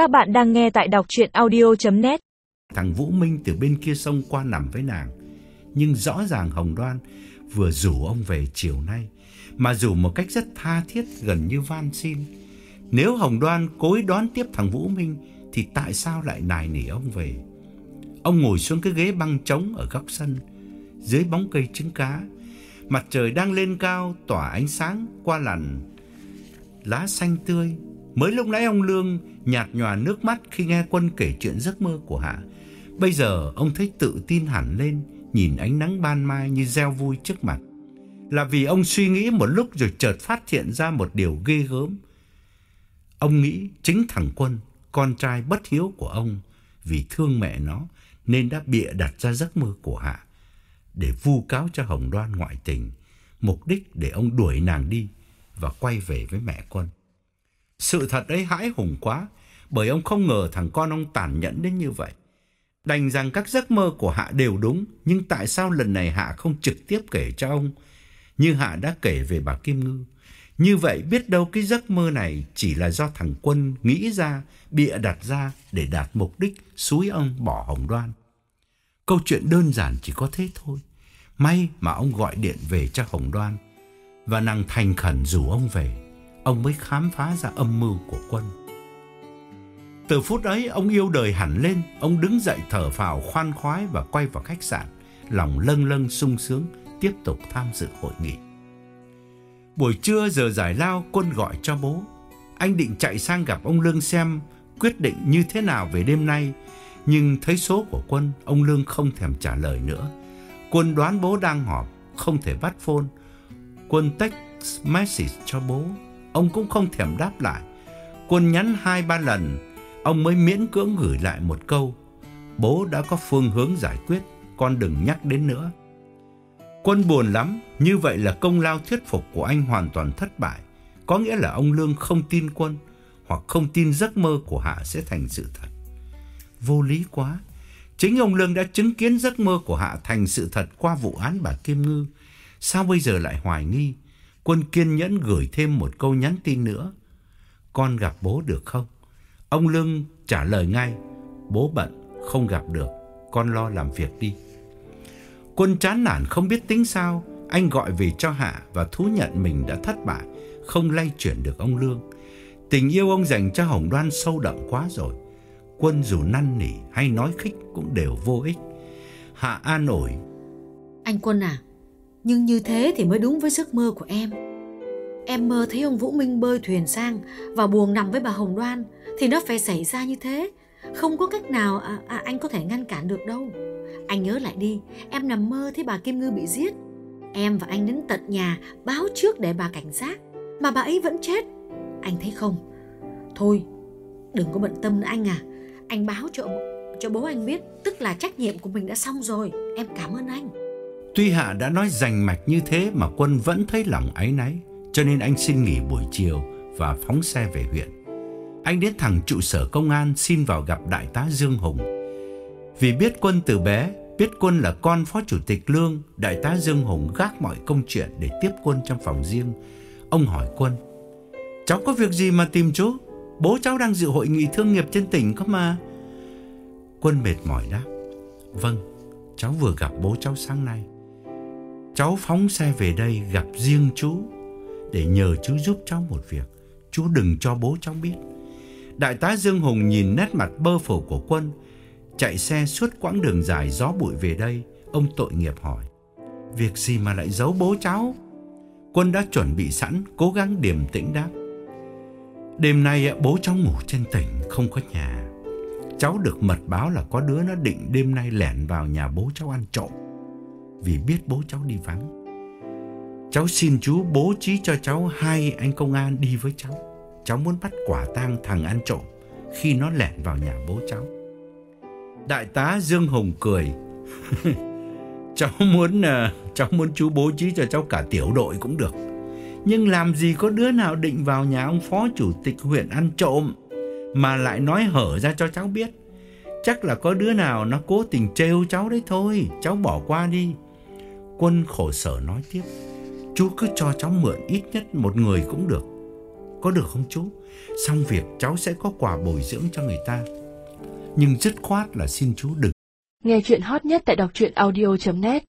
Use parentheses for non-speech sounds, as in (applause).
Các bạn đang nghe tại đọc chuyện audio.net Thằng Vũ Minh từ bên kia sông qua nằm với nàng. Nhưng rõ ràng Hồng Đoan vừa rủ ông về chiều nay, mà rủ một cách rất tha thiết gần như van xin. Nếu Hồng Đoan cối đón tiếp thằng Vũ Minh, thì tại sao lại nài nỉ ông về? Ông ngồi xuống cái ghế băng trống ở góc sân, dưới bóng cây trứng cá. Mặt trời đang lên cao, tỏa ánh sáng qua làn lá xanh tươi. Mới lúc nãy ông Lương nhạt nhòa nước mắt khi nghe Quân kể chuyện giấc mơ của Hạ. Bây giờ ông thấy tự tin hẳn lên, nhìn ánh nắng ban mai như gieo vui trước mặt. Là vì ông suy nghĩ một lúc rồi chợt phát hiện ra một điều ghê gớm. Ông nghĩ chính thằng Quân, con trai bất hiếu của ông, vì thương mẹ nó nên đã bịa đặt ra giấc mơ của Hạ để vu cáo cho Hồng Đoan ngoại tình, mục đích để ông đuổi nàng đi và quay về với mẹ con. Sự thật ấy hãi hùng quá, bởi ông không ngờ thằng con ông tàn nhẫn đến như vậy. Đành rằng các giấc mơ của Hạ đều đúng, nhưng tại sao lần này Hạ không trực tiếp kể cho ông như Hạ đã kể về bà Kim Ngư? Như vậy biết đâu cái giấc mơ này chỉ là do thằng Quân nghĩ ra, bịa đặt ra để đạt mục đích xúi ông bỏ Hồng Đoan. Câu chuyện đơn giản chỉ có thế thôi. May mà ông gọi điện về cho Hồng Đoan và nàng thành khẩn rủ ông về. Ông mới khám phá ra âm mưu của Quân. Từ phút ấy ông yêu đời hẳn lên, ông đứng dậy thở phào khoan khoái và quay vào khách sạn, lòng lâng lâng sung sướng tiếp tục tham dự hội nghị. Buổi trưa giờ giải lao Quân gọi cho bố. Anh định chạy sang gặp ông Lương xem quyết định như thế nào về đêm nay, nhưng thấy số của Quân, ông Lương không thèm trả lời nữa. Quân đoán bố đang họp, không thể bắt phone. Quân text message cho bố, ông cũng không thèm đáp lại. Quân nhắn hai ba lần, ông mới miễn cưỡng gửi lại một câu. Bố đã có phương hướng giải quyết, con đừng nhắc đến nữa. Quân buồn lắm, như vậy là công lao thuyết phục của anh hoàn toàn thất bại. Có nghĩa là ông Lương không tin Quân, hoặc không tin giấc mơ của Hạ sẽ thành sự thật. Vô lý quá. Chính ông Lương đã chứng kiến giấc mơ của Hạ thành sự thật qua vụ án bà Kim Ngư. Sao bây giờ lại hoài nghi? Quân kiên nhẫn gửi thêm một câu nhắn tin nữa. Con gặp bố được không? Ông Lương trả lời ngay. Bố bận, không gặp được. Con lo làm việc đi. Quân chán nản không biết tính sao. Anh gọi về cho Hạ và thú nhận mình đã thất bại. Không lay chuyển được ông Lương. Tình yêu ông dành cho Hồng Đoan sâu đậm quá rồi. Quân dù năn nỉ hay nói khích cũng đều vô ích. Hạ an ủi. Anh Quân à, nhưng như thế thì mới đúng với giấc mơ của em. Em mơ thấy ông Vũ Minh bơi thuyền sang và buồn nằm với bà Hồng Đoan thì nó phải xảy ra như thế. Không có cách nào à, à, anh có thể ngăn cản được đâu. Anh nhớ lại đi, em nằm mơ thấy bà Kim Ngư bị giết. Em và anh đến tận nhà báo trước để bà cảnh giác, mà bà ấy vẫn chết. Anh thấy không? Thôi, đừng có bận tâm nữa anh à. Anh báo cho cho bố anh biết, tức là trách nhiệm của mình đã xong rồi. Em cảm ơn anh. Tuy Hạ đã nói rành mạch như thế mà Quân vẫn thấy lòng áy náy, cho nên anh xin nghỉ buổi chiều và phóng xe về huyện. Anh đến thẳng trụ sở công an xin vào gặp đại tá Dương Hùng. Vì biết Quân từ bé, biết Quân là con phó chủ tịch Lương, đại tá Dương Hùng gác mọi công chuyện để tiếp Quân trong phòng riêng. Ông hỏi Quân, cháu có việc gì mà tìm chú? Bố cháu đang dự hội nghị thương nghiệp trên tỉnh cơ mà. Quân mệt mỏi đáp, vâng, cháu vừa gặp bố cháu sáng nay. Cháu phóng xe về đây gặp riêng chú để nhờ chú giúp cháu một việc. Chú đừng cho bố cháu biết. Đại tá Dương Hùng nhìn nét mặt bơ phổ của Quân, chạy xe suốt quãng đường dài gió bụi về đây, ông tội nghiệp hỏi: "Việc gì mà lại giấu bố cháu?" Quân đã chuẩn bị sẵn, cố gắng điềm tĩnh đáp: "Đêm nay bố cháu ngủ trên tỉnh, không có nhà. Cháu được mật báo là có đứa nó định đêm nay lẻn vào nhà bố cháu ăn trộm." Vì biết bố cháu đi vắng. Cháu xin chú bố trí cho cháu hai anh công an đi với cháu. Cháu muốn bắt quả tang thằng ăn trộm khi nó lẻn vào nhà bố cháu. Đại tá Dương Hồng cười. (laughs) cháu muốn à, cháu muốn chú bố trí cho cháu cả tiểu đội cũng được. Nhưng làm gì có đứa nào định vào nhà ông phó chủ tịch huyện ăn trộm mà lại nói hở ra cho cháu biết. Chắc là có đứa nào nó cố tình trêu cháu đấy thôi, cháu bỏ qua đi. Quân khổ sở nói tiếp, Chú cứ cho cháu mượn ít nhất một người cũng được có được không chú? Xong việc cháu sẽ có quà bồi dưỡng cho người ta. Nhưng dứt khoát là xin chú đừng. Nghe chuyện hot nhất tại đọc truyện audio.net